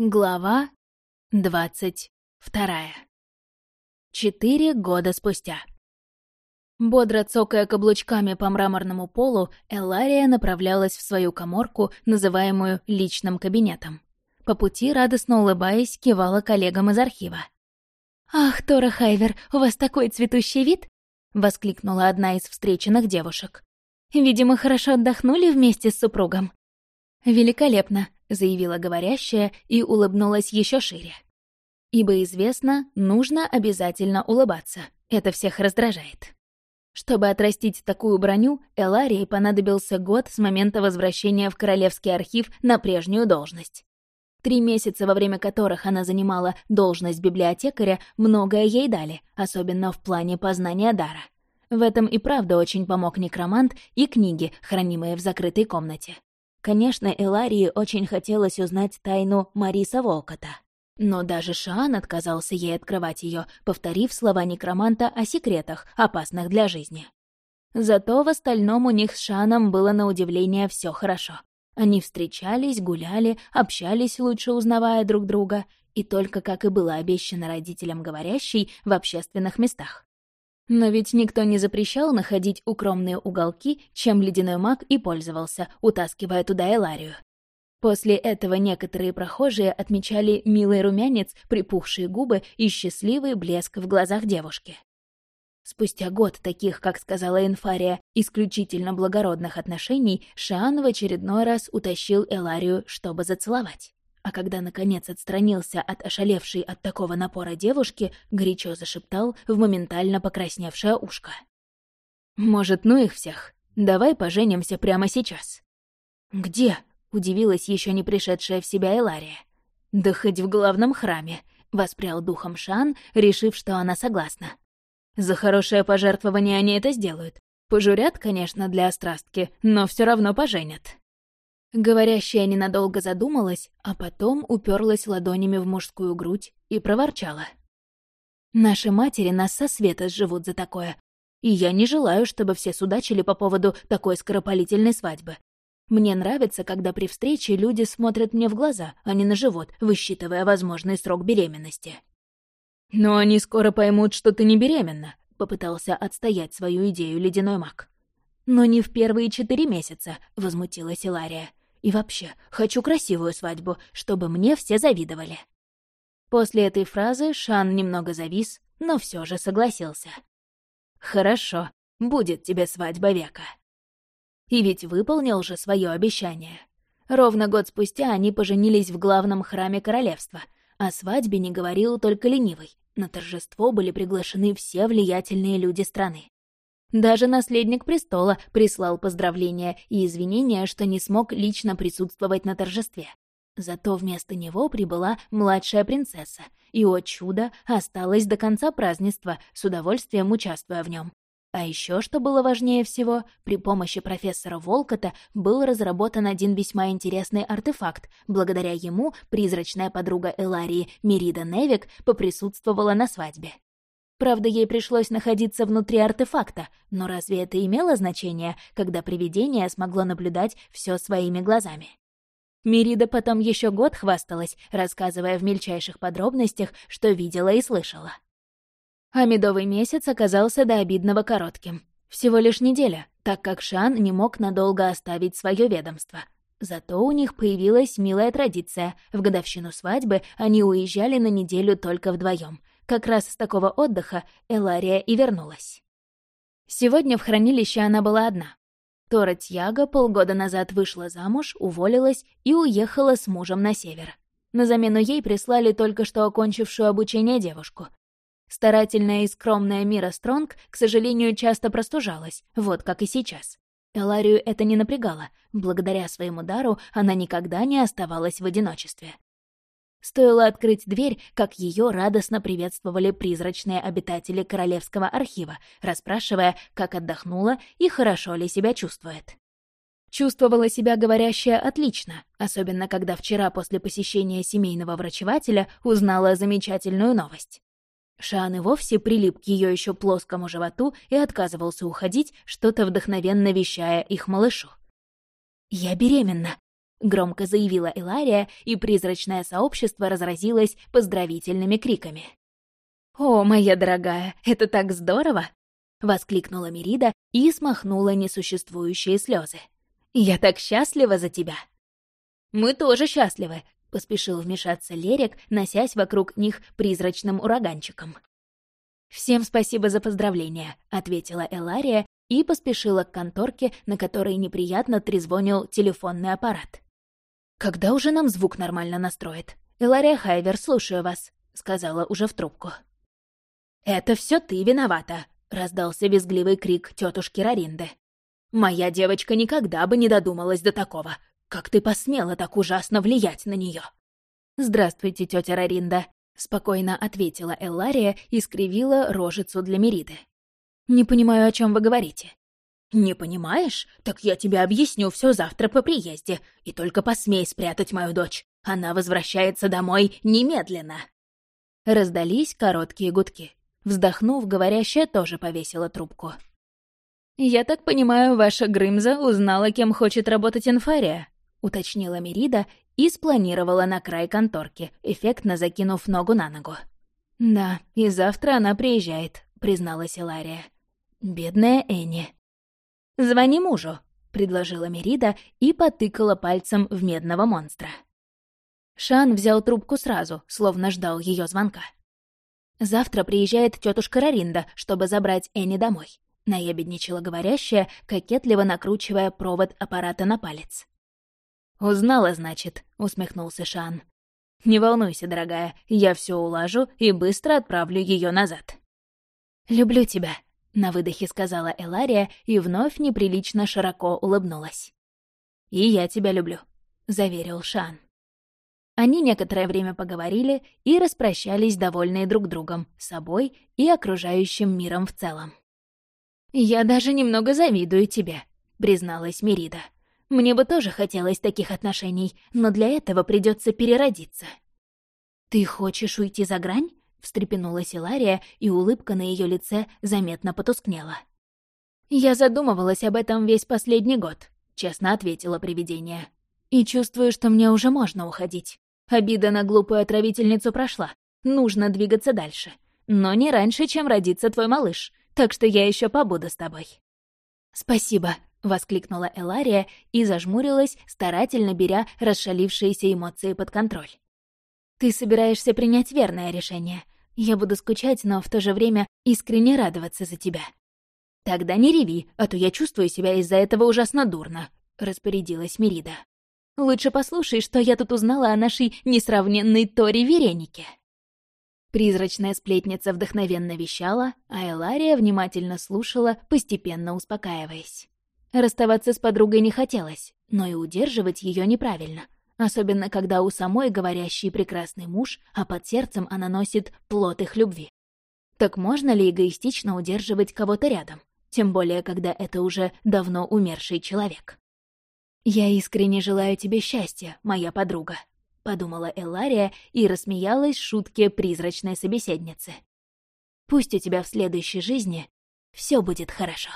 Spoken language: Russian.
Глава двадцать вторая. Четыре года спустя. Бодро цокая каблучками по мраморному полу, Элария направлялась в свою коморку, называемую личным кабинетом. По пути, радостно улыбаясь, кивала коллегам из архива. «Ах, Тора Хайвер, у вас такой цветущий вид!» — воскликнула одна из встреченных девушек. «Видимо, хорошо отдохнули вместе с супругом». «Великолепно», — заявила говорящая и улыбнулась еще шире. Ибо известно, нужно обязательно улыбаться. Это всех раздражает. Чтобы отрастить такую броню, Эларии понадобился год с момента возвращения в Королевский архив на прежнюю должность. Три месяца, во время которых она занимала должность библиотекаря, многое ей дали, особенно в плане познания дара. В этом и правда очень помог некромант и книги, хранимые в закрытой комнате. Конечно, Эларии очень хотелось узнать тайну Мариса Волкота. Но даже Шаан отказался ей открывать ее, повторив слова некроманта о секретах, опасных для жизни. Зато в остальном у них с Шаном было на удивление все хорошо. Они встречались, гуляли, общались, лучше узнавая друг друга, и только, как и было обещано родителям говорящей, в общественных местах. Но ведь никто не запрещал находить укромные уголки, чем ледяной маг и пользовался, утаскивая туда Эларию. После этого некоторые прохожие отмечали милый румянец, припухшие губы и счастливый блеск в глазах девушки. Спустя год таких, как сказала Инфария, исключительно благородных отношений, Шиан в очередной раз утащил Эларию, чтобы зацеловать а когда, наконец, отстранился от ошалевшей от такого напора девушки, горячо зашептал в моментально покрасневшее ушко. «Может, ну их всех? Давай поженимся прямо сейчас». «Где?» — удивилась еще не пришедшая в себя Элария. «Да хоть в главном храме», — воспрял духом Шан, решив, что она согласна. «За хорошее пожертвование они это сделают. Пожурят, конечно, для острастки, но все равно поженят». Говорящая ненадолго задумалась, а потом уперлась ладонями в мужскую грудь и проворчала. «Наши матери нас со света сживут за такое, и я не желаю, чтобы все судачили по поводу такой скоропалительной свадьбы. Мне нравится, когда при встрече люди смотрят мне в глаза, а не на живот, высчитывая возможный срок беременности». «Но они скоро поймут, что ты не беременна», — попытался отстоять свою идею ледяной маг. «Но не в первые четыре месяца», — возмутилась Илария. И вообще, хочу красивую свадьбу, чтобы мне все завидовали». После этой фразы Шан немного завис, но все же согласился. «Хорошо, будет тебе свадьба века». И ведь выполнил же свое обещание. Ровно год спустя они поженились в главном храме королевства. О свадьбе не говорил только ленивый. На торжество были приглашены все влиятельные люди страны. Даже наследник престола прислал поздравления и извинения, что не смог лично присутствовать на торжестве. Зато вместо него прибыла младшая принцесса, и, о чудо, осталась до конца празднества, с удовольствием участвуя в нем. А еще, что было важнее всего, при помощи профессора Волкота был разработан один весьма интересный артефакт. Благодаря ему призрачная подруга Эларии Мерида Невик поприсутствовала на свадьбе. Правда, ей пришлось находиться внутри артефакта, но разве это имело значение, когда привидение смогло наблюдать все своими глазами? Мирида потом еще год хвасталась, рассказывая в мельчайших подробностях, что видела и слышала. А медовый месяц оказался до обидного коротким. Всего лишь неделя, так как Шан не мог надолго оставить свое ведомство. Зато у них появилась милая традиция. В годовщину свадьбы они уезжали на неделю только вдвоем, как раз с такого отдыха Элария и вернулась. Сегодня в хранилище она была одна. Тора Тьяга полгода назад вышла замуж, уволилась и уехала с мужем на север. На замену ей прислали только что окончившую обучение девушку. Старательная и скромная Мира Стронг, к сожалению, часто простужалась, вот как и сейчас. Эларию это не напрягало. Благодаря своему дару она никогда не оставалась в одиночестве. Стоило открыть дверь, как ее радостно приветствовали призрачные обитатели Королевского архива, расспрашивая, как отдохнула и хорошо ли себя чувствует. Чувствовала себя говорящая отлично, особенно когда вчера после посещения семейного врачевателя узнала замечательную новость. Шан и вовсе прилип к ее еще плоскому животу и отказывался уходить, что-то вдохновенно вещая их малышу. «Я беременна», — громко заявила Элария, и призрачное сообщество разразилось поздравительными криками. «О, моя дорогая, это так здорово!» — воскликнула Мерида и смахнула несуществующие слезы. «Я так счастлива за тебя!» «Мы тоже счастливы!» — поспешил вмешаться Лерик, носясь вокруг них призрачным ураганчиком. «Всем спасибо за поздравления», — ответила Элария и поспешила к конторке, на которой неприятно трезвонил телефонный аппарат. «Когда уже нам звук нормально настроит? Элария Хайвер, слушаю вас», — сказала уже в трубку. «Это все ты виновата», — раздался визгливый крик тетушки Раринды. «Моя девочка никогда бы не додумалась до такого. Как ты посмела так ужасно влиять на нее? «Здравствуйте, тетя Раринда», — спокойно ответила Эллария и скривила рожицу для Мериды. «Не понимаю, о чем вы говорите». «Не понимаешь? Так я тебе объясню все завтра по приезде, и только посмей спрятать мою дочь. Она возвращается домой немедленно». Раздались короткие гудки. Вздохнув, говорящая тоже повесила трубку. «Я так понимаю, ваша Грымза узнала, кем хочет работать Инфария?» — уточнила Мерида и спланировала на край конторки, эффектно закинув ногу на ногу. «Да, и завтра она приезжает», — призналась Илария. Бедная Энни. «Звони мужу», — предложила Мерида и потыкала пальцем в медного монстра. Шан взял трубку сразу, словно ждал ее звонка. «Завтра приезжает тетушка Раринда, чтобы забрать Энни домой», — наябедничала говорящая, кокетливо накручивая провод аппарата на палец. «Узнала, значит», — усмехнулся Шан. «Не волнуйся, дорогая, я все улажу и быстро отправлю ее назад». «Люблю тебя», на выдохе сказала Элария и вновь неприлично широко улыбнулась. «И я тебя люблю», — заверил Шан. Они некоторое время поговорили и распрощались, довольные друг другом, собой и окружающим миром в целом. «Я даже немного завидую тебе», — призналась Мирида. «Мне бы тоже хотелось таких отношений, но для этого придется переродиться». «Ты хочешь уйти за грань?» — встрепенулась Илария, и улыбка на ее лице заметно потускнела. «Я задумывалась об этом весь последний год», — честно ответила привидение. «И чувствую, что мне уже можно уходить. Обида на глупую отравительницу прошла. Нужно двигаться дальше. Но не раньше, чем родится твой малыш, так что я еще побуду с тобой». «Спасибо», — воскликнула Элария и зажмурилась, старательно беря расшалившиеся эмоции под контроль. Ты собираешься принять верное решение. Я буду скучать, но в то же время искренне радоваться за тебя. Тогда не реви, а то я чувствую себя из-за этого ужасно дурно», — распорядилась Мерида. «Лучше послушай, что я тут узнала о нашей несравненной Тори Веренике». Призрачная сплетница вдохновенно вещала, а Элария внимательно слушала, постепенно успокаиваясь. Расставаться с подругой не хотелось, но и удерживать ее неправильно — особенно когда у самой говорящий прекрасный муж, а под сердцем она носит плод их любви. Так можно ли эгоистично удерживать кого-то рядом, тем более когда это уже давно умерший человек? «Я искренне желаю тебе счастья, моя подруга», — подумала Элария и рассмеялась шутке призрачной собеседницы. «Пусть у тебя в следующей жизни все будет хорошо».